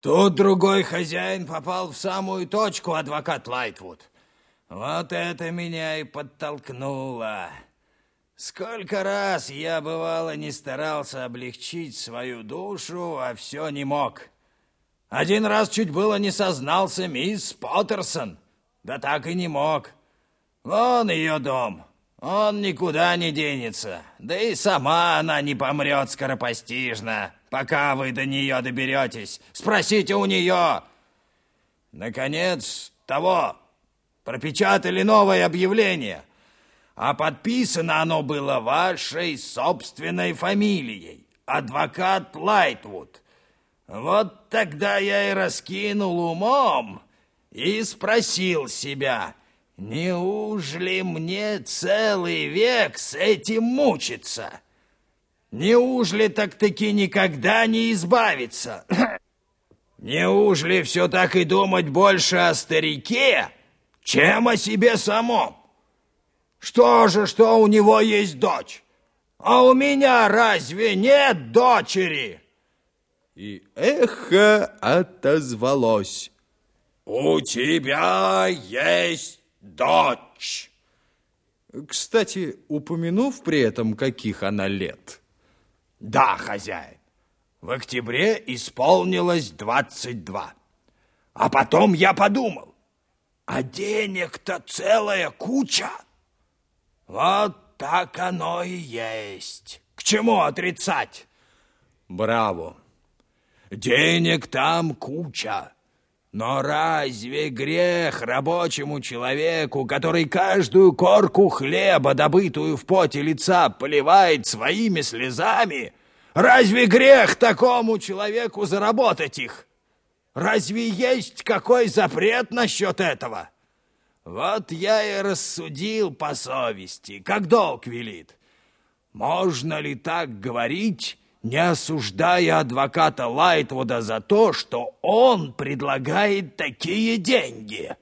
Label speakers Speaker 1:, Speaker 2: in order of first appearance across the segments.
Speaker 1: Тут другой хозяин попал в самую точку, адвокат Лайтвуд. Вот это меня и подтолкнуло. Сколько раз я, бывало, не старался облегчить свою душу, а все не мог. Один раз чуть было не сознался мисс Поттерсон. Да так и не мог. Вон ее дом. Он никуда не денется. Да и сама она не помрет скоропостижно, пока вы до нее доберетесь. Спросите у нее. Наконец, того, пропечатали новое объявление. А подписано оно было вашей собственной фамилией. Адвокат Лайтвуд. Вот тогда я и раскинул умом и спросил себя, неужели мне целый век с этим мучиться? Неужели так-таки никогда не избавиться? Неужели все так и думать больше о старике, чем о себе самом? Что же, что у него есть дочь? А у меня разве нет дочери?»
Speaker 2: И эхо отозвалось.
Speaker 1: «У тебя есть дочь!»
Speaker 2: Кстати, упомянув при этом, каких она лет.
Speaker 1: «Да, хозяин, в октябре исполнилось двадцать два. А потом я подумал, а денег-то целая куча!» Вот так оно и есть. К чему отрицать? Браво. Денег там куча. Но разве грех рабочему человеку, который каждую корку хлеба, добытую в поте лица, поливает своими слезами, разве грех такому человеку заработать их? Разве есть какой запрет насчет этого? Вот я и рассудил по совести, как долг велит. Можно ли так говорить, не осуждая адвоката Лайтвуда за то, что он предлагает такие деньги?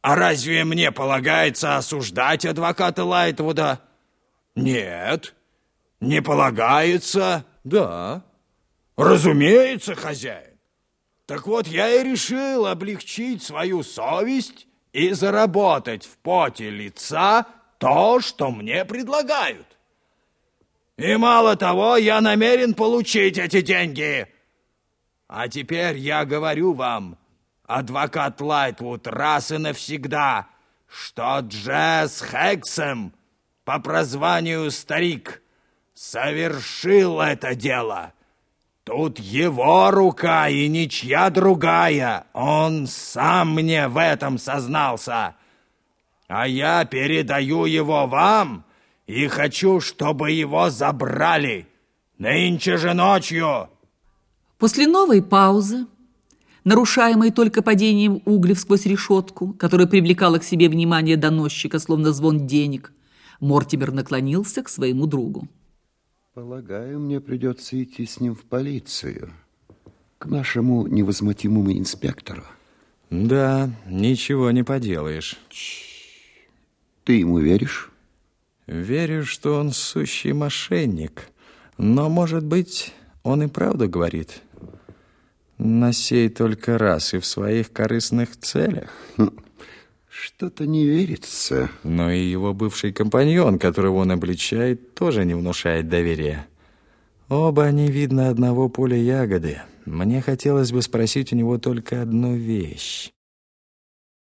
Speaker 1: А разве мне полагается осуждать адвоката Лайтвуда? Нет, не полагается.
Speaker 2: Да.
Speaker 1: Разумеется, хозяин. Так вот я и решил облегчить свою совесть и заработать в поте лица то, что мне предлагают. И мало того, я намерен получить эти деньги. А теперь я говорю вам, адвокат Лайтвуд, раз и навсегда, что Джесс Хексем по прозванию Старик совершил это дело — Тут его рука и ничья другая. Он сам мне в этом сознался. А я передаю его вам и хочу, чтобы его забрали. Нынче же ночью.
Speaker 3: После новой паузы, нарушаемой только падением углев сквозь решетку, которая привлекала к себе внимание доносчика, словно звон денег, Мортимер наклонился к своему другу.
Speaker 4: Полагаю, мне придется идти с ним в полицию. К нашему невозмутимому инспектору.
Speaker 2: Да, ничего не поделаешь.
Speaker 4: Ты ему веришь?
Speaker 2: Верю, что он сущий мошенник. Но, может быть, он и правду говорит. На сей только раз и в своих корыстных целях.
Speaker 4: Хм. Что-то не верится.
Speaker 2: Но и его бывший компаньон, которого он обличает, тоже не внушает доверия. Оба они, видно, одного поля ягоды. Мне хотелось бы спросить у него только одну вещь.